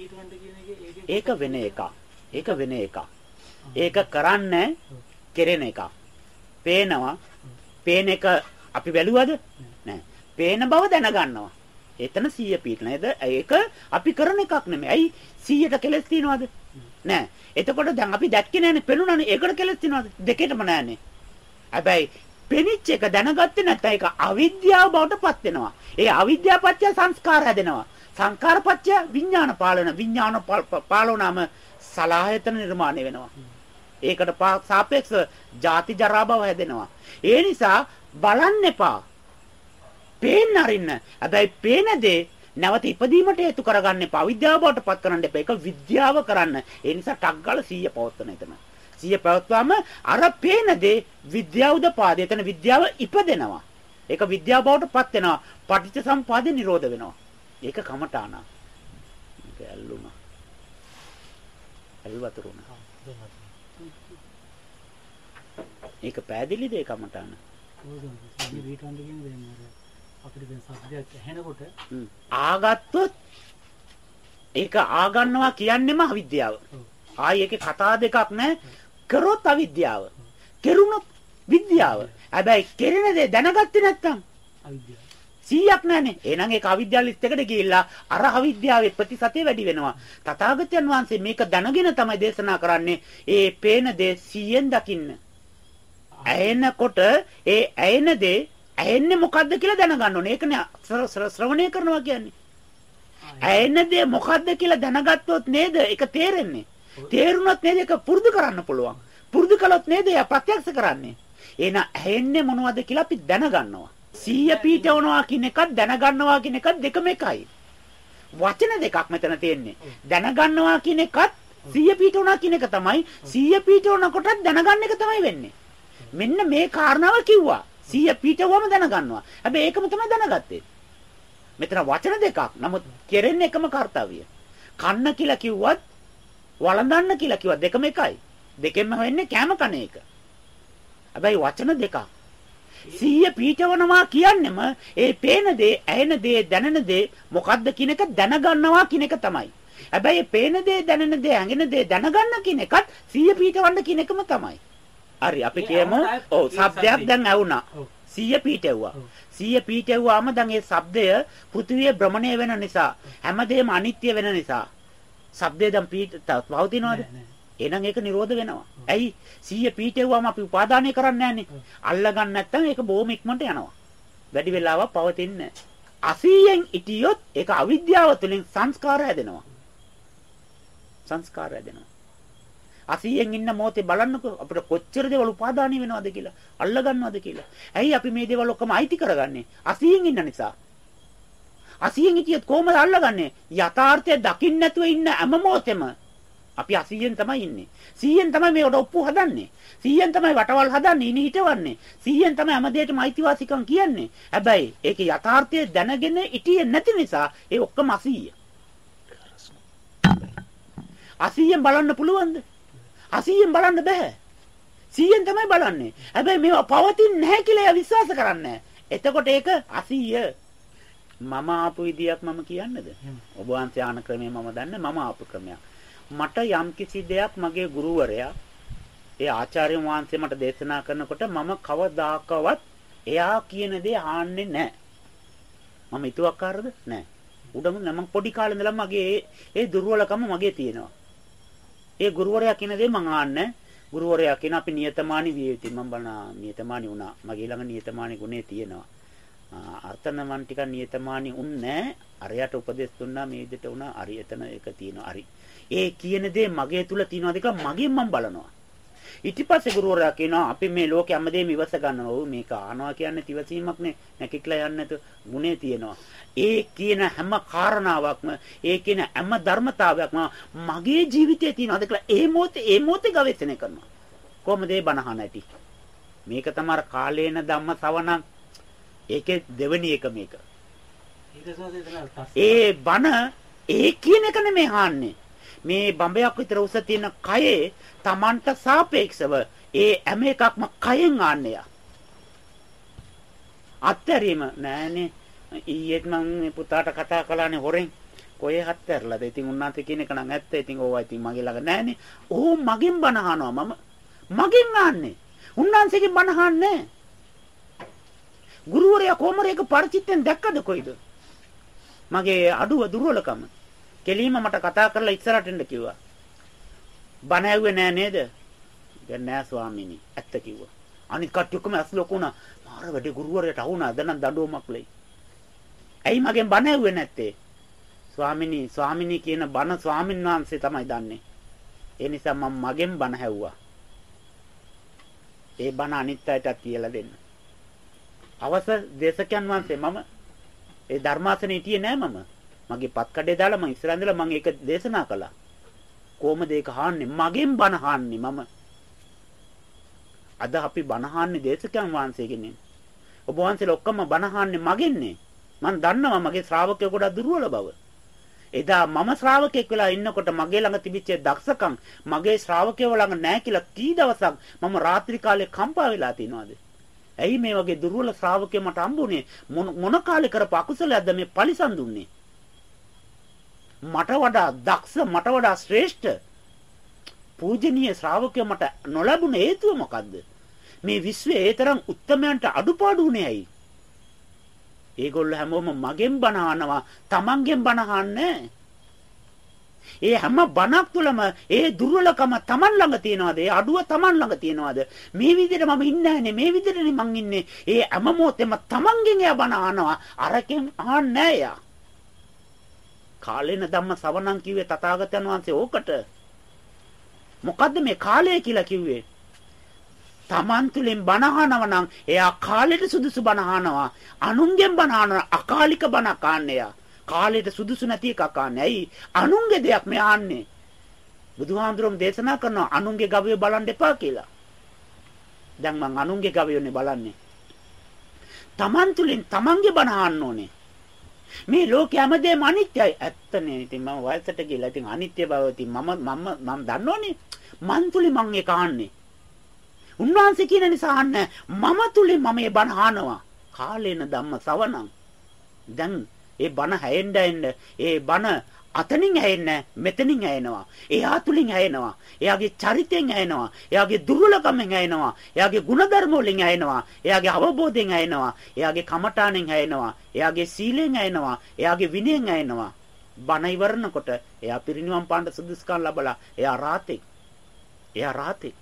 පීටවන්න කියන එක ඒක වෙන එකක්. ඒක වෙන එකක්. ඒක කරන්න කෙරෙන එකක්. පේනවා. පේන එක අපි බැලුවද? නෑ. පේන බව දැනගන්නවා. එතන 100 පීට නේද? ඒක අපි කරන එකක් නෙමෙයි. ඇයි 100ට කෙලස් තියනවද? නෑ. එතකොට දැන් අපි දැක්කේ නෑනේ පෙනුනනේ. ඒකට කෙලස් තියනවද? දෙකේටම නෑනේ. හැබැයි පෙනිච්ච එක දැනගත්තේ නැත්නම් ඒක අවිද්‍යාව බවට පත් වෙනවා. ඒ අවිද්‍යාව පත්‍ය සංස්කාර හැදෙනවා. සංකාර පත්‍ය විඥාන පාලන විඥාන පාලනම සලායතන නිර්මාණය වෙනවා. ඒකට සාපේක්ෂව ಜಾති ජරා භව හැදෙනවා. ඒ නිසා බලන්න එපා. පේන්න අරින්න. හැබැයි පේන දේ නැවත ඉපදීමට හේතු කරගන්න එපා. අවිද්‍යාව බවට පත් කරන්න එපා. ඒක විද්‍යාව කරන්න. ඒ නිසා ටක් ගාලා 100 පවත්වන එතන. සිය පැවැත්වාම අර පේන දේ විද්‍යාවුද පාදේ. එතන විද්‍යාව ඉපදෙනවා. ඒක විද්‍යාව බවට පත් වෙනවා. පටිච්ච සම්පාදේ නිරෝධ වෙනවා. ඒක කමඨාන. මේක ඇල්ලුණා. ඇල් වතුරුණා. ඒක පෑදිලිද ඒ කමඨාන? අපිට දැන් සබ්දයක් ඇහෙනකොට ආගත්තොත් ඒක ආගන්නවා කියන්නේම අවිද්‍යාව. ආයි ඒකේ කතා දෙකක් නැහැ. කරොත් අවිද්‍යාව. කෙරුණොත් විද්‍යාව. හැබැයි කෙරෙන දේ දැනගත්තේ නැත්නම් අවිද්‍යාව. 100ක් නැහනේ. එහෙනම් ඒක අවිද්‍යාව ලිස්ට් එකට ගිහිල්ලා අර අවිද්‍යාවේ ප්‍රතිශතය වැඩි වෙනවා. තථාගතයන් වහන්සේ මේක දැනගෙන තමයි දේශනා කරන්නේ. ඒ පේන දේ 100ෙන් දකින්න. ඇයෙනකොට ඒ ඇයෙන දේ ඇයෙන්නේ මොකද්ද කියලා දැනගන්න ඕනේ. ඒකනේ ශ්‍රවණය කරනවා කියන්නේ. ඇයෙන දේ මොකද්ද කියලා දැනගත්තොත් නේද ඒක තේරෙන්නේ. තේරුණොත් නේද ඒක පුරුදු කරන්න පුළුවන්. පුරුදු කළොත් නේද එයා ප්‍රත්‍යක්ෂ කරන්නේ. එහෙනම් ඇහෙන්නේ මොනවද කියලා අපි දැනගන්නවා. සීය පීඨවනවා කියන එකත් දැනගන්නවා කියන එකත් දෙකම එකයි. වචන දෙකක් මෙතන තියෙන්නේ. දැනගන්නවා කියන එකත් සීය පීඨවනවා කියන එක තමයි. සීය පීඨවනකොටත් දැනගන්න එක තමයි වෙන්නේ. මෙන්න මේ කාරණාව කිව්වා. සීය පීඨවම දැනගන්නවා. හැබැයි ඒකම තමයි දැනගත්තේ. මෙතන වචන දෙකක්. නමුත් කෙරෙන්නේ එකම කාර්යය. කන්න කියලා කිව්වත් වළඳන්න කියලා කිව්වා දෙකම එකයි. දෙකෙන්ම වෙන්නේ කැම කන එක. හැබැයි වචන දෙකක්. සිහිය පීඨවනවා කියන්නේම ඒ පේන දේ, ඇහෙන දේ, දැනෙන දේ මොකද්ද කියන එක දැනගන්නවා කියන එක තමයි. හැබැයි පේන දේ, දැනෙන දේ, ඇඟෙන දේ දැනගන්න කියන එකත් සිහිය පීඨවන්න කියන එකම තමයි. හරි අපි කියමු ඔව් શબ્දයක් දැන් ඇහුණා. සිහිය පීඨෙව්වා. සිහිය පීඨෙව්වාම දැන් ඒ શબ્දය පෘථිවිය භ්‍රමණය වෙන නිසා, හැමදේම අනිත්‍ය වෙන නිසා. શબ્දය දැන් පීඨ පවතිනවද? එහෙනම් ඒක නිරෝධ වෙනවා. ඇයි? 100 පීඨෙව්වම අපි උපාදානය කරන්නේ නැහනේ. අල්ලගන්න නැත්නම් ඒක බොහොම ඉක්මනට යනවා. වැඩි වෙලාවක් පවතින්නේ අසීයෙන් ඉටියොත් ඒක අවිද්‍යාව තුළින් සංස්කාර හැදෙනවා. සංස්කාර හැදෙනවා. අසීයෙන් ඉන්න මොහොතේ බලන්නකෝ අපිට කොච්චර දේවල් උපාදානය වෙනවද කියලා අල්ලගන්නවද කියලා. ඇයි අපි මේ දේවල් ඔක්කොම අයිති කරගන්නේ? අසීයෙන් ඉන්න නිසා. අසියෙන් හිටියත් කොහමද අල්ලගන්නේ? යථාර්ථය දකින්න නැතුව ඉන්න හැම මොහොතෙම අපි අසියෙන් තමයි ඉන්නේ. 100ෙන් තමයි මේකට ඔප්පු හදන්නේ. 100ෙන් තමයි වටවල් හදන්නේ, ඉනි හිටවන්නේ. 100ෙන් තමයි හැම දෙයකම අයිතිවාසිකම් කියන්නේ. හැබැයි ඒකේ යථාර්ථය දැනගෙන ඉටියේ නැති නිසා ඒ ඔක්කොම 80. 80ෙන් බලන්න පුළුවන්ද? 80ෙන් බලන්න බෑ. 100ෙන් තමයි බලන්නේ. හැබැයි මේවා පවතින්නේ නැහැ කියලා විශ්වාස කරන්නේ එතකොට ඒක 80 මම ආපු විදියක් මම කියන්නද? ඔබ වහන්සේ ආන ක්‍රමය මම දන්නේ මම ආපු ක්‍රමයක්. මට යම් කිසි දෙයක් මගේ ගුරුවරයා ඒ ආචාර්ය වහන්සේ මට දේශනා කරනකොට මම කවදාකවත් එයා කියන දේ ආන්නේ නැහැ. මම හිතුවක්කාරද? නැහැ. උඩම මම පොඩි කාලේ ඉඳලා මගේ ඒ දුර්වලකම මගේ තියෙනවා. ඒ ගුරුවරයා කියන දේ මම ආන්නේ ගුරුවරයා කියන අපි නියතමානී විය යුතුයි. මම බලන නියතමානී වුණා. මගේ ළඟ නියතමානී ගුණේ තියෙනවා. අර්ථනමන් ටිකක් නියතමානී උන්නේ අරයට උපදෙස් දුන්නා මේ විදිහට වුණා හරි එතන එක තියෙනවා හරි ඒ කියන දේ මගේ තුල තියෙනවද කියලා මගෙන් මම බලනවා. ඊට පස්සේ ගුරුවරයා කියනවා අපි මේ ලෝකෙ හැමදේම ඉවස ගන්නවා. ඔව් මේක ආනවා කියන්නේ තිවසීමක් නේ. නැකිట్లా යන්නේ නැතු ගුණේ තියෙනවා. ඒ කියන හැම කාරණාවක්ම ඒ කියන හැම ධර්මතාවයක්ම මගේ ජීවිතයේ තියෙනවද කියලා ඒ මොහොතේ ඒ මොහොතේ ගවේෂණය කරනවා. කොහොමද ඒ බණහන ඇති? මේක තමයි කාලේන ධම්ම සවණක් ඒකේ දෙවෙනි එක මේක. ඒ බන ඒ කියන එක නෙමෙයි අහන්නේ. මේ බඹයක් විතර උස තියෙන කයේ Tamanට සාපේක්ෂව ඒ හැම එකක්ම කයෙන් ආන්නේ. අත්හැරීම නෑනේ ඊයේත් මම පුතාට කතා කළානේ හොරෙන් කොහේ හත් ඇරලාද? ඉතින් උන්නාන්සේ කියන එක නම් ඇත්ත. ඉතින් ඕවා ඉතින් මගේ ළඟ නැහනේ. ඕ මගෙන් බණ අහනවා මම. මගෙන් ආන්නේ. උන්නාන්සේගෙන් බණ අහන්නේ ගුරුවරයා කොමරේක පරිචිත්තෙන් දැක්කද කොයිද? මගේ අඩුව දුර්වලකම. කෙලින්ම මට කතා කරලා ඉස්සරහට එන්න කිව්වා. බණ ඇහුවේ නෑ නේද? දැන් නෑ ස්වාමීනි. ඇත්ත කිව්වා. අනිත් කට්ටිය ඔක්කොම ඇස් ලොකුණා. මාර වැඩි ගුරුවරයාට අහුණා. දැන් දඬුවමක් ලයි. ඇයි මගෙන් බණ ඇහුවේ නැත්තේ? ස්වාමිනී ස්වාමිනී කියන බණ ස්වාමින් වහන්සේ තමයි දන්නේ. ඒ නිසා මම මගෙන් බණ හැව්වා. ඒ බණ අනිත් අයටත් කියලා දෙන්න. අවසර දේශකයන් වහන්සේ මම ඒ ධර්මාසනේ හිටියේ නෑ මම. මගේ පත් කඩේ දාලා මම ඉස්සරහ ඉඳලා මම ඒක දේශනා කළා. කොහොමද ඒක අහන්නේ? මගෙන් බණ අහන්නේ මම. අද අපි බණ අහන්නේ දේශකයන් වහන්සේගෙන්. ඔබ වහන්සේලා ඔක්කොම බණ අහන්නේ මගෙන්නේ. මම දන්නවා මගේ ශ්‍රාවකයෝ ගොඩක් දුර්වල බව. එදා මම ශ්‍රාවකෙක් වෙලා ඉන්නකොට මගේ ළඟ තිබිච්ච දක්ෂකම් මගේ ශ්‍රාවකයෝ ළඟ නැහැ කියලා කී දවසක් මම රාත්‍රී කාලේ කම්පා වෙලා තිනවද? ඇයි මේ වගේ දුර්වල ශ්‍රාවකයෝ මට හම්බුනේ? මොන කාලේ කරපු අකුසලයක්ද මේ පරිසම් දුන්නේ? මට වඩා දක්ෂ මට වඩා ශ්‍රේෂ්ඨ පූජනීය ශ්‍රාවකයෝ මට නොලැබුණ හේතුව මොකද්ද? මේ විශ්වයේ ඒ තරම් උත්තමයන්ට අඩුපාඩු උනේ ඇයි? ඒගොල්ලෝ හැමෝම මගෙන් බණ අහනවා, තමන්ගෙන් බණ අහන්නේ ඒ හැම බණක් තුළම ඒ දුර්වලකම Taman ළඟ තියනවාද? ඒ අඩුව Taman ළඟ තියනවාද? මේ විදිහට මම ඉන්නේ නැහනේ. මේ විදිහටනේ මං ඉන්නේ. ඒ හැම මොහොතෙම Tamanගෙන් එයා බණ අහනවා. අරකින් අහන්නේ නැහැ යා. කාලේන ධම්ම සවණන් කිව්වේ තථාගතයන් වහන්සේ ඕකට. මොකද්ද මේ කාලය කියලා කිව්වේ? Taman තුලින් බණ අහනවා නම් එයා කාලෙට සුදුසු බණ අහනවා. අනුන්ගෙන් බණ අහන අකාලික බණ අහන්නේ කාලෙට සුදුසු නැති එකක් අහන්නේ. ඇයි? අනුන්ගේ දෙයක් මේ අහන්නේ. බුදුහාඳුරම් දේශනා කරනවා අනුන්ගේ ගවය බලන් දෙපා කියලා. දැන් මං අනුන්ගේ ගවයෝනේ බලන්නේ. Taman තුලින් Tamanගේ බණ අහන්න ඕනේ. මේ ලෝකයේ හැමදේම අනිත්‍යයි. ඇත්තනේ. ඉතින් මම වයසට ගිහලා ඉතින් අනිත්‍ය බව ඉතින් මම මම මම දන්නෝනේ. මන් තුලින් මං ඒක අහන්නේ. උන්වහන්සේ කියන නිසා අහන්න මම තුලින් මම මේ බණ අහනවා. කාලේන ධම්ම සවණං. දැන් ඒ බණ හැෙන්න එන්න ඒ බණ අතනින් ඇහෙන්නේ මෙතනින් ඇහෙනවා. එයා තුලින් ඇහෙනවා. එයාගේ චරිතයෙන් ඇහෙනවා. එයාගේ දුර්වලකමෙන් ඇහෙනවා. එයාගේ ಗುಣධර්ම වලින් ඇහෙනවා. එයාගේ අවබෝධයෙන් ඇහෙනවා. එයාගේ කමඨාණෙන් ඇහෙනවා. එයාගේ සීලෙන් ඇහෙනවා. එයාගේ විනයෙන් ඇහෙනවා. බණ ඉවරනකොට එයා පිරිනිවන් පාන්න සුදුසුකම් ලබලා එයා රාතේ. එයා රාතේ.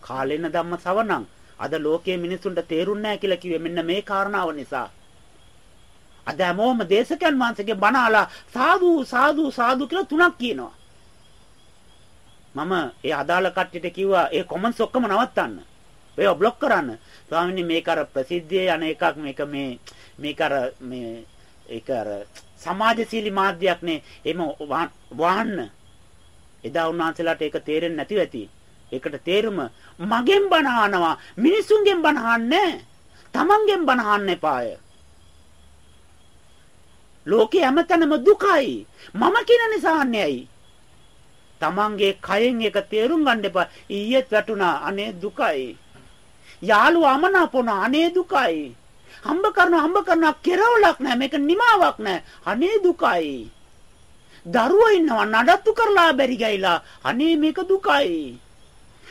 කාලේන ධම්ම සවණං අද ලෝකයේ මිනිසුන්ට තේරුන්නේ නැහැ කියලා කිව්වේ මෙන්න මේ කාරණාව නිසා. අද හැමෝම දේශකයන් වහන්සේගේ බණ අහලා සාදු සාදු සාදු කියලා තුනක් කියනවා. මම ඒ අදාළ කට්ටියට කිව්වා ඒ කොමන්ට්ස් ඔක්කොම නවත්තන්න. ඒවා બ્લોක් කරන්න. ස්වාමීනි මේක අර ප්‍රසිද්ධියේ අන එකක් මේක මේ මේක අර මේ ඒක අර සමාජශීලී මාධ්‍යයක් නේ. එimhe වහන්න. එදා උන්වහන්සේලාට ඒක තේරෙන්නේ නැතිව ඇති. ඒකට තේරුම මගෙන් බණ අහනවා මිනිසුන්ගෙන් බණ අහන්නේ තමන්ගෙන් බණ අහන්න එපාය ලෝකේ හැමතැනම දුකයි. මම කියන නිසා අන්නේයි තමන්ගේ කයෙන් එක තේරුම් ගන්න එපා. ඊයේත් වැටුණා අනේ දුකයි. යාළුවා අමනාපොන අනේ දුකයි. හම්බ කරන හම්බ කරන කෙරවලක් නැහැ. මේක නිමාවක් නැහැ. අනේ දුකයි. දරුවෝ ඉන්නවා නඩත්තු කරලා බැරි ගයිලා. අනේ මේක දුකයි.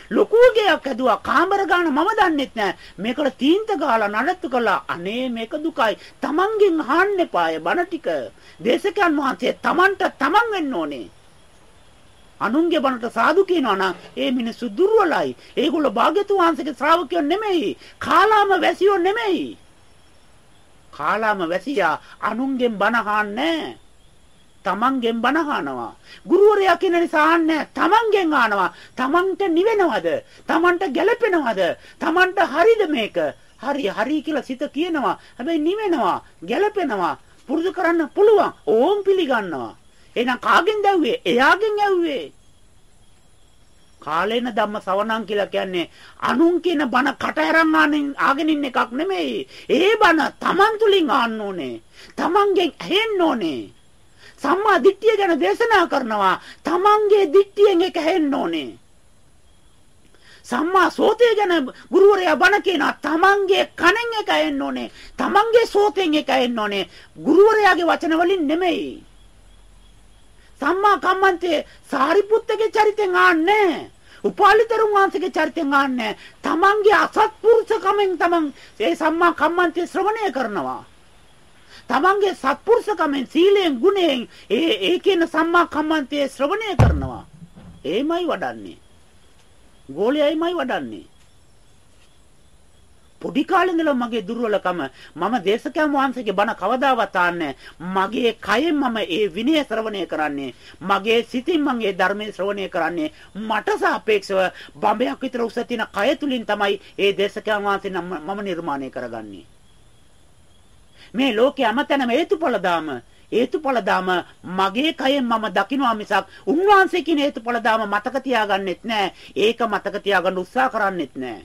ලොකු ගයක් ඇදුවා. කාමර ගාන මම දන්නෙත් නෑ. මේකට තීන්ත ගාලා නඩත්තු කළා. අනේ මේක දුකයි. තමන්ගෙන් අහන්න එපාය බණ ටික. දේශකයන් වහන්සේ තමන්ට තමන් වෙන්න ඕනේ. අනුන්ගේ බණට සාදු කියනවා නම් ඒ මිනිස්සු දුර්වලයි. ඒගොල්ලෝ භාග්‍යතුන් වහන්සේගේ ශ්‍රාවකයෝ නෙමෙයි. කාලාම වැසියෝ නෙමෙයි. කාලාම වැසියා අනුන්ගෙන් බණ අහන්නේ තමන්ගෙන් බණ අහනවා. ගුරුවරයා කියන නිසා අහන්නේ තමන්ගෙන් අහනවා. තමන්ට නිවෙනවද? තමන්ට ගැළපෙනවද? තමන්ට හරිද මේක? හරි හරි කියලා සිත කියනවා. හැබැයි නිවෙනවා, ගැළපෙනවා. පුරුදු කරන්න පුළුවන්. ඕම් පිළිගන්නවා. එහෙනම් කාගෙන්ද ඇව්වේ? එයාගෙන් ඇව්වේ. කාලේන ධම්ම සවණං කියලා කියන්නේ අනුන් කියන බණ කට ඇරන් ආගෙන ඉන්න එකක් නෙමෙයි. ඒ බණ තමන් තුලින් ආන්න ඕනේ. තමන්ගෙන් ඇහෙන්න ඕනේ. සම්මා දිට්ඨිය ගැන දේශනා කරනවා. තමන්ගේ දිට්ඨියෙන් එක හෙන්න ඕනේ. සම්මා සෝතේ ගැන ගුරුවරයා බණ කියනවා. තමන්ගේ කනෙන් එක එන්න ඕනේ. තමන්ගේ සෝතෙන් එක එන්න ඕනේ. ගුරුවරයාගේ වචන වලින් නෙමෙයි. සම්මා කම්මන්තේ සාරිපුත්තගේ චරිතෙන් ආන්නේ. උපාලිතරුන් වහන්සේගේ චරිතෙන් ආන්නේ. තමන්ගේ අසත්පුරුෂකමෙන් තමන් ඒ සම්මා කම්මන්තේ ශ්‍රවණය කරනවා. තමන්ගේ සත්පුරුෂකමෙන් සීලයෙන් ගුණයෙන් ඒ ඒ කියන සම්මා කම්මන්තේ ශ්‍රවණය කරනවා. ඒමයි වඩන්නේ. ගෝලයයිමයි වඩන්නේ. පොඩි කාලේ ඉඳලා මගේ දුර්වලකම මම දේශකයන් වහන්සේගේ බණ කවදාවත් ආන්නේ මගේ කයෙන් මම ඒ විනය ශ්‍රවණය කරන්නේ මගේ සිතින් මම ඒ ධර්මයේ ශ්‍රවණය කරන්නේ මට සාපේක්ෂව බඹයක් විතර උස තියෙන කය තුලින් තමයි ඒ දේශකයන් වහන්සේ මම නිර්මාණය කරගන්නේ මේ ලෝකයේ අමතනම හේතුඵල දාම හේතුඵල දාම මගේ කයෙන් මම දකිනවා මිසක් උන්වහන්සේ කියන හේතුඵල දාම මතක තියාගන්නෙත් නෑ. ඒක මතක තියාගන්න උත්සාහ කරන්නෙත් නෑ.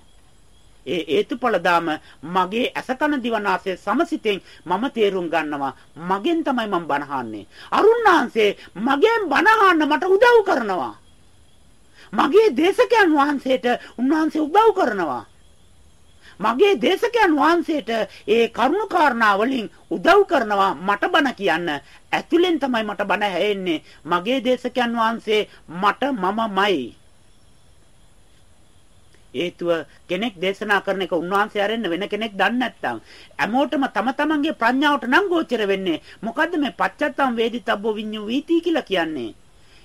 ඒ හේතුඵල දාම මගේ අසකන දිවනාසය සමසිතෙන් මම තේරුම් ගන්නවා. මගෙන් තමයි මම බනහන්නේ. අරුණාංශේ මගෙන් බනහන්න මට උදව් කරනවා. මගේ දේශකයන් වහන්සේට උන්වහන්සේ උදව් කරනවා. මගේ දේශකයන් වහන්සේට ඒ කරුණු කාරණා වලින් උදව් කරනවා මට බණ කියන්න. ඇතුලෙන් තමයි මට බණ ඇහෙන්නේ. මගේ දේශකයන් වහන්සේ මට මමමයි. හේතුව කෙනෙක් දේශනා කරන එක උන්වහන්සේ ආරෙන්න වෙන කෙනෙක් දන්නේ නැත්නම් හැමෝටම තම තමන්ගේ ප්‍රඥාවට නම් ගෝචර වෙන්නේ මොකද්ද මේ පච්චත්තම් වේදිතබ්බෝ විඤ්ඤු වීති කියලා කියන්නේ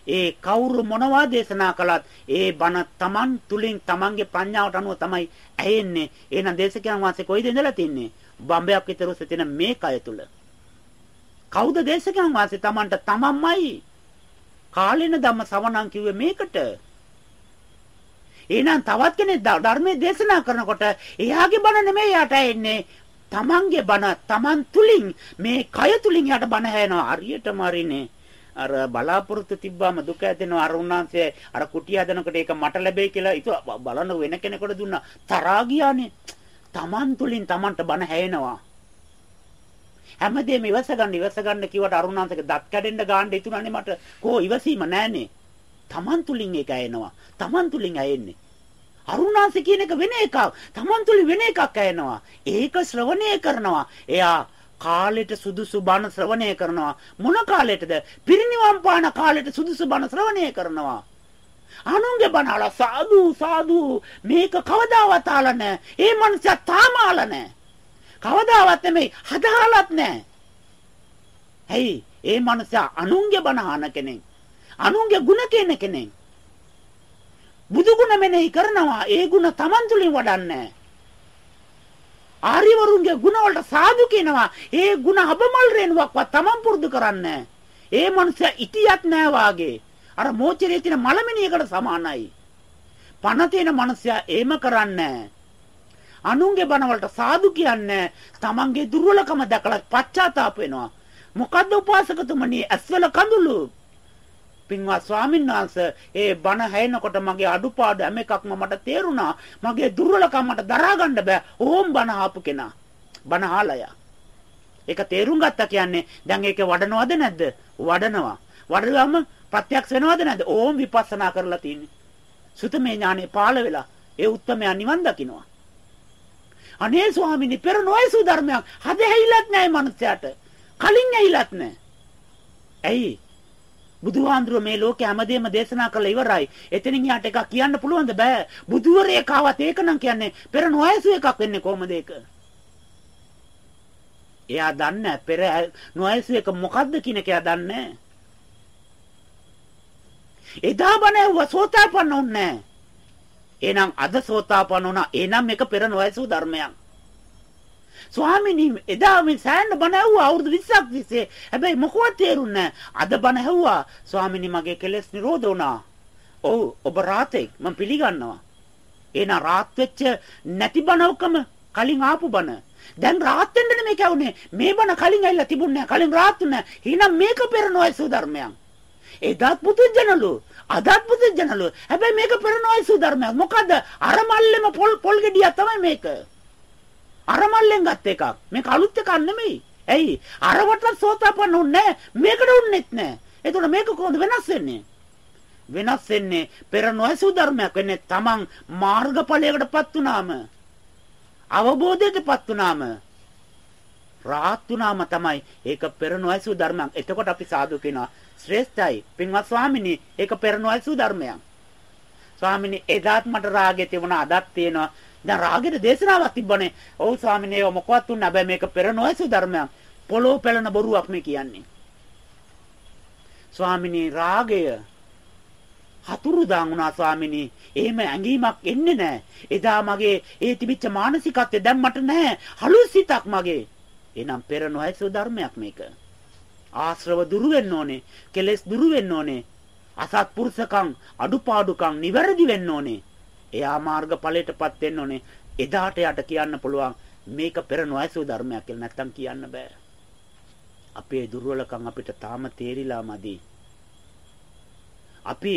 ඒ කවුරු මොනවා දේශනා කළත් ඒ බණ Taman තුලින් Tamanගේ ප්‍රඥාවට අනුව තමයි ඇහෙන්නේ. එහෙනම් දේශකයන් වහන්සේ කොයිද ඉඳලා තින්නේ? බම්බයක් විතර උස තියෙන මේ කය තුල. කවුද දේශකයන් වහන්සේ Tamanට තමන්මයි. කාලෙන ධම්ම සවණන් කිව්වේ මේකට. එහෙනම් තවත් කෙනෙක් ධර්මයේ දේශනා කරනකොට එයාගේ බණ නෙමෙයි යට එන්නේ. තමන්ගේ බණ තමන් තුලින් මේ කය තුලින් යට බණ හැනවා. හරියටම හරිනේ. අර බලාපොරොත්තු තිබ්බාම දුක ඇදෙනවා. අර උන්වහන්සේ අර කුටිය හදනකොට ඒක මට ලැබෙයි කියලා ඒක බලන වෙන කෙනෙකුට දුන්නා. තරහා ගියානේ. Taman තුලින් Tamanට බන හැෙනවා හැමදේම ඉවස ගන්න ඉවස ගන්න කිව්වට අරුණාන්සේක දත් කැඩෙන්න ගාන්න ඉතුණානේ මට. කෝ ඉවසීම නැහනේ. Taman තුලින් ඒක ඇෙනවා Taman තුලින් ඇෙන්නේ අරුණාන්සේ කියන එක වෙන එකක්. Taman තුලින් වෙන එකක් ඇෙනවා ඒක ශ්‍රවණය කරනවා. එයා කාලෙට සුදුසු බණ ශ්‍රවණය කරනවා. මොන කාලෙටද? පිරිනිවන් පාන කාලෙට සුදුසු බණ ශ්‍රවණය කරනවා. අනුන්ගේ බණාලා සාදු සාදු. මේක කවදාවත් ආලා නැහැ. ඒ මනුස්සයා තාම ආලා නැහැ. කවදාවත් නෙමෙයි හදාලත් නැහැ. ඇයි? ඒ මනුස්සයා අනුන්ගේ බණ අහන කෙනෙක්. අනුන්ගේ ಗುಣ කියන කෙනෙක්. බුදු ගුණ මෙනෙහි කරනවා. ඒ ගුණ Taman තුලින් වඩන්නේ ආර්යවරුන්ගේ ගුණ වලට සාදු කියනවා. ඒ ගුණ අබමල් රේණුවක්වත් Taman පුරුදු කරන්නේ ඒ මනුස්සයා ඉතියක් නෑ වාගේ. අර මෝචරේ තියෙන මලමිනියකට සමානයි. පණ තියෙන මනුස්සයා එහෙම කරන්නේ අනුන්ගේ බණ වලට සාදු කියන්නේ තමන්ගේ දුර්වලකම දැකලා පශ්චාත්තාප වෙනවා. මොකද්ද උපාසකතුමනි ඇස්වල කඳුළු පින්වත් ස්වාමීන් වහන්සේ ඒ බණ හැෙනකොට මගේ අඩුපාඩු හැම එකක්ම මට තේරුණා. මගේ දුර්වලකම් මට දරා ගන්න බෑ. ඕම් බණ ආපු කෙනා. බණ ආලය. ඒක තේරුම් ගත්තා කියන්නේ දැන් ඒක වඩනවද නැද්ද? වඩනවා. වඩලාම ප්‍රත්‍යක්ෂ වෙනවද නැද්ද? ඕම් විපස්සනා කරලා තින්නේ. සුතමේ ඥානෙ පාළ වෙලා ඒ උත්තමයා නිවන් දකින්නවා. අනේ ස්වාමීනි පෙර නොයසු ධර්මයක් හද ඇහිලත් නැහැ මනුස්සයාට. කලින් ඇහිලත් නැහැ. ඇයි? බුදුහාඳුර මේ ලෝකේ හැමදේම දේශනා කරලා ඉවරයි. එතනින් යාට එකක් කියන්න පුළුවන්ද බෑ. බුදුවරේ කාවත් ඒක නම් කියන්නේ පෙර නොයසු එකක් වෙන්නේ කොහමද ඒක? එයා දන්නේ පෙර නොයසු එක මොකද්ද කියන එක එයා දන්නේ එදා බණ සෝතාපන්න උන්නේ එහෙනම් අද සෝතාපන්න වුණා. එහෙනම් මේක පෙර නොයසු ධර්මයක්. ස්වාමීනි එදා මේ සෑන්න බණ ඇහුවා අවුරුදු 20ක් තිස්සේ. හැබැයි මොකවත් තේරුන්නේ අද බණ ඇහුවා. ස්වාමීනි මගේ කෙලෙස් නිරෝධ වුණා. ඔව් ඔබ රාතෙක් මම පිළිගන්නවා. එහෙනම් රාත් වෙච්ච නැති බණ ඔක්කම කලින් ආපු බණ. දැන් රාත් වෙන්න නෙමෙයි කවුනේ. මේ බණ කලින් ඇවිල්ලා තිබුණේ කලින් රාත් නැහැ. එහෙනම් මේක පෙරනොයිසු ධර්මයක්. එදත් පුදුජනලු අදත් පුදුජනලු. හැබැයි මේක පෙරනොයිසු ධර්මයක්. මොකද අර මල්ලෙම පොල් පොල් ගෙඩියක් තමයි මේක. අර මල්ලෙන් ගත්ත එකක්. මේක අලුත් එකක් නෙමෙයි. ඇයි? අරවට සෝතාපන්න උන්නේ මේකට උන්නේත් නැහැ. එතකොට මේක කොහොමද වෙනස් වෙන්නේ? වෙනස් වෙන්නේ පෙර නොඇසු ධර්මයක් වෙන්නේ තමන් මාර්ගඵලයකටපත් වුනාම අවබෝධයටපත් වුනාම රාහත් වුනාම තමයි ඒක පෙර නොඇසු ධර්මයක්. එතකොට අපි සාදු කියනවා ශ්‍රේෂ්ඨයි. පින්වත් ස්වාමිනී ඒක පෙර නොඇසු ධර්මයක්. ස්වාමිනී එදාත් මට රාගය තිබුණා අදත් තියෙනවා. දැන් රාගෙට දේශනාවක් තිබ්බනේ. ඔව් ස්වාමිනේ ඒව මොකවත් උන්නේ නැහැ. මේක පෙර නොඇසු ධර්මයක්. පොළොව පෙළන බොරුවක් මේ කියන්නේ. ස්වාමිනේ රාගය හතුරුදාන් වුණා ස්වාමිනේ. එහෙම ඇඟීමක් එන්නේ නැහැ. එදා මගේ ඒ තිබිච්ච මානසිකත්වය දැන් මට නැහැ. හලුසිතක් මගේ. එහෙනම් පෙර නොඇසු ධර්මයක් මේක. ආශ්‍රව දුරු වෙන්න ඕනේ. කෙලෙස් දුරු වෙන්න ඕනේ. අසත්පුරුෂකම් අඩුපාඩුකම් නිවැරදි වෙන්න ඕනේ. එයා මාර්ගඵලයටපත් වෙන්න ඕනේ. එදාට යට කියන්න පුළුවන් මේක පෙර නොඇසූ ධර්මයක් කියලා නැත්තම් කියන්න බෑ. අපේ දුර්වලකම් අපිට තාම තේරිලා මදි. අපි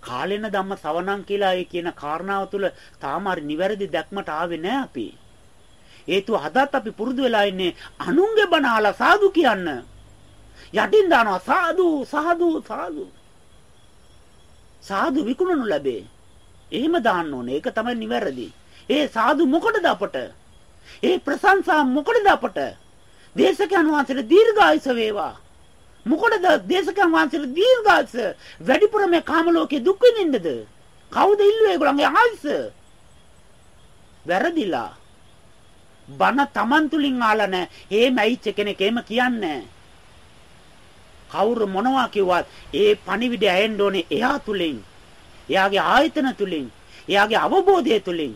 කාලෙන ධම්ම සවණම් කියලා ඒ කියන කාරණාව තුළ තාම හරි නිවැරදි දැක්මට ආවේ නෑ අපි. හේතුව අදත් අපි පුරුදු වෙලා ඉන්නේ අනුන්ගේ බණ අහලා සාදු කියන්න. යටින් දානවා සාදු සාදු සාදු. සාදු විකුණනු ලැබේ. එහෙම දාන්න ඕනේ. ඒක තමයි නිවැරදි. ඒ සාදු මොකටද අපට? ඒ ප්‍රශංසා මොකටද අපට? දේශකයන් වහන්සේට දීර්ඝායුෂ වේවා. මොකටද දේශකයන් වහන්සේට දීර්ඝායුෂ වැඩිපුර මේ කාම ලෝකේ දුක් විඳින්නද? කවුද ඉල්ලුවේ ඒගොල්ලන්ගේ ආයුෂ? වැරදිලා. බන Taman තුලින් ආලා නැහැ. එහෙම ඇයිච්ච කෙනෙක් එහෙම කියන්නේ කවුරු මොනවා කිව්වත් ඒ පණිවිඩය ඇහෙන්න ඕනේ එයා තුලින්. එයාගේ ආයතන තුලින්, එයාගේ අවබෝධය තුලින්.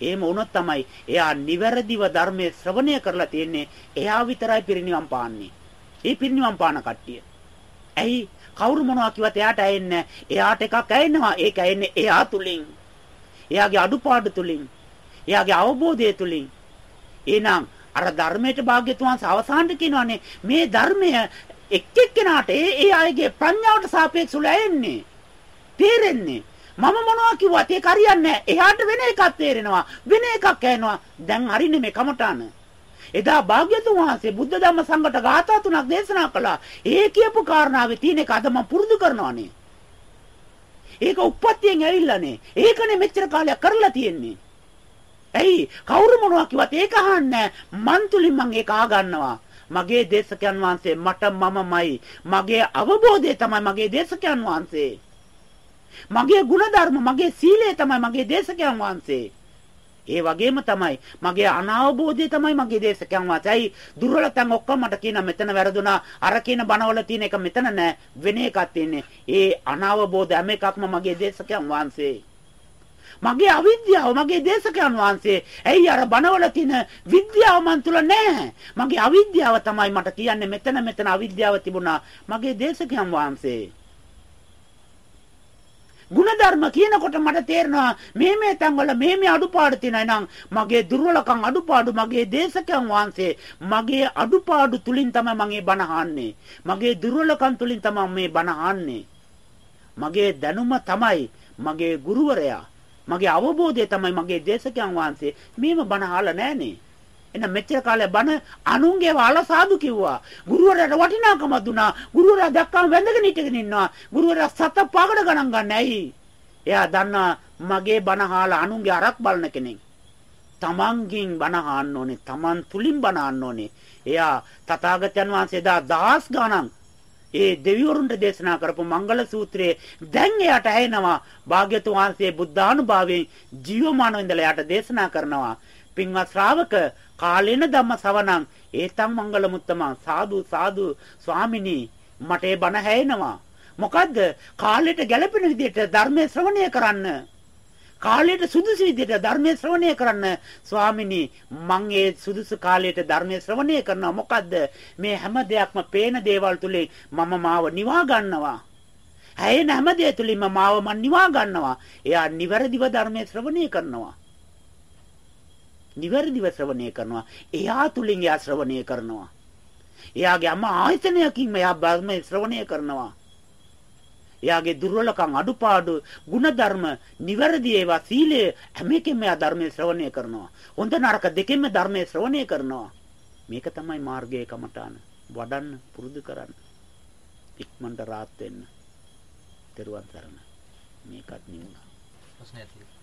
එහෙම වුණොත් තමයි එයා නිවැරදිව ධර්මයේ ශ්‍රවණය කරලා තියෙන්නේ. එයා විතරයි පිරිනිවන් පාන්නේ. ඒ පිරිනිවන් පාන කට්ටිය. ඇයි කවුරු මොනවා කිව්වත් එයාට ඇෙන්නේ එයාට එකක් ඇෙන්නවා. ඒක ඇෙන්නේ එයා තුලින්. එයාගේ අඩුපාඩු තුලින්. එයාගේ අවබෝධය තුලින්. එහෙනම් අර ධර්මයට භාග්‍යතුන්ස අවසානට කියනවානේ මේ ධර්මය එක් එක්කෙනාට ඒ ඒ අයගේ ප්‍රඥාවට සාපේක්ෂව ඇෙන්නේ. තේරෙන්නේ. මම මොනවා කිව්වත් ඒක හරියන්නේ එහාට වෙන එකක් තේරෙනවා. වෙන එකක් ඇහෙනවා. දැන් හරිනේ මේ කමටාන. එදා භාග්‍යතුන් වහන්සේ බුද්ධ ධම්ම සංඝට ගාථා තුනක් දේශනා කළා. ඒ කියපු කාරණාවේ තියෙන එක අද මම පුරුදු කරනවානේ. ඒක උප්පත්තියෙන් ඇවිල්ලානේ. ඒකනේ මෙච්චර කාලයක් කරලා තියෙන්නේ. ඇයි කවුරු මොනවා කිව්වත් ඒක අහන්නේ මන් තුලින් මම ඒක ආගන්නවා. මගේ දේශකයන් වහන්සේ මට මමමයි. මගේ අවබෝධය තමයි මගේ දේශකයන් වහන්සේ. මගේ ಗುಣධර්ම මගේ සීලය තමයි මගේ දේශකයන් වහන්සේ. ඒ වගේම තමයි මගේ අනාවබෝධය තමයි මගේ දේශකයන් වහන්සේ. ඇයි දුර්වලතන් ඔක්කොම මට කියන මෙතන වැරදුනා. අර කියන බණවල තියෙන එක මෙතන නෑ. වෙන එකක් තියෙන්නේ. ඒ අනාවබෝධ හැම එකක්ම මගේ දේශකයන් වහන්සේ. මගේ අවිද්‍යාව මගේ දේශකයන් වහන්සේ. ඇයි අර බණවල තියෙන විද්‍යාව මන් තුල නැහැ. මගේ අවිද්‍යාව තමයි මට කියන්නේ මෙතන මෙතන අවිද්‍යාව තිබුණා. මගේ දේශකයන් වහන්සේ. ಗುಣධර්ම කියනකොට මට තේරෙනවා මේ මේ තැන්වල මේ මේ අඩුපාඩු තියෙනවා නම් මගේ දුර්වලකම් අඩුපාඩු මගේ දේශකයන් වහන්සේ මගේ අඩුපාඩු තුලින් තමයි මම මේ බණ අහන්නේ. මගේ දුර්වලකම් තුලින් තමයි මේ බණ අහන්නේ. මගේ දැනුම තමයි මගේ ගුරුවරයා. මගේ අවබෝධය තමයි මගේ දේශකයන් වහන්සේ. මේව බණ අහලා නැහනේ. එන මෙච්චර කාලේ බණ අනුන්ගේ වල සාදු කිව්වා. ගුරුවරයාට වටිනාකමක් දුන්නා. ගුරුවරයා දැක්කම වැඳගෙන හිටගෙන ඉන්නවා. ගුරුවරයා සත පහකට ගණන් ගන්න ඇයි? එයා දන්නා මගේ බණ අහලා අනුන්ගේ අරක් බලන කෙනෙක්. තමන්ගෙන් බණ අහන්න ඕනේ. තමන් තුලින් බණ අහන්න ඕනේ. එයා තථාගතයන් වහන්සේ දා දහස් ගණන් ඒ දෙවිවරුන්ට දේශනා කරපු මංගල සූත්‍රයේ දැන් එයාට ඇහෙනවා භාග්‍යතුන් වහන්සේ බුද්ධානුභාවයෙන් ජීවමානව ඉඳලා එයාට දේශනා කරනවා පින්වත් ශ්‍රාවක කාලේන ධම්ම සවණං ඒතං මංගල මුත්තම සාදු සාදු ස්වාමිනී. මට ඒ බණ හැයෙනවා මොකද්ද? කාලයට ගැළපෙන විදිහට ධර්මයේ ශ්‍රවණය කරන්න. කාලයට සුදුසු විදිහට ධර්මයේ ශ්‍රවණය කරන්න. ස්වාමිනී මං ඒ සුදුසු කාලයට ධර්මයේ ශ්‍රවණය කරනවා. මොකද්ද? මේ හැම දෙයක්ම පේන දේවල් තුලින් මම මාව නිවා ගන්නවා. හැයෙන හැම දෙය තුලින්ම මාව මන් නිවා ගන්නවා. එයා නිවැරදිව ධර්මයේ ශ්‍රවණය කරනවා. නිවැරදිව ශ්‍රවණය කරනවා. එයා තුලින් එයා ශ්‍රවණය කරනවා. එයාගේ අම්මා ආයතනයකින්ම එයා බර්මයේ ශ්‍රවණය කරනවා. එයාගේ දුර්වලකම් අඩුපාඩු ಗುಣධර්ම නිවැරදි ඒවා සීලය හැම එකෙම එයා ධර්මයේ ශ්‍රවණය කරනවා. හොඳ නරක දෙකෙන්ම ධර්මයේ ශ්‍රවණය කරනවා. මේක තමයි මාර්ගයේ කමඨාන. වඩන්න පුරුදු කරන්න. ඉක්මනට rahat වෙන්න. තෙරුවන් සරණ. මේකත් නිවුණා. ප්‍රශ්නයක් තියෙනවා.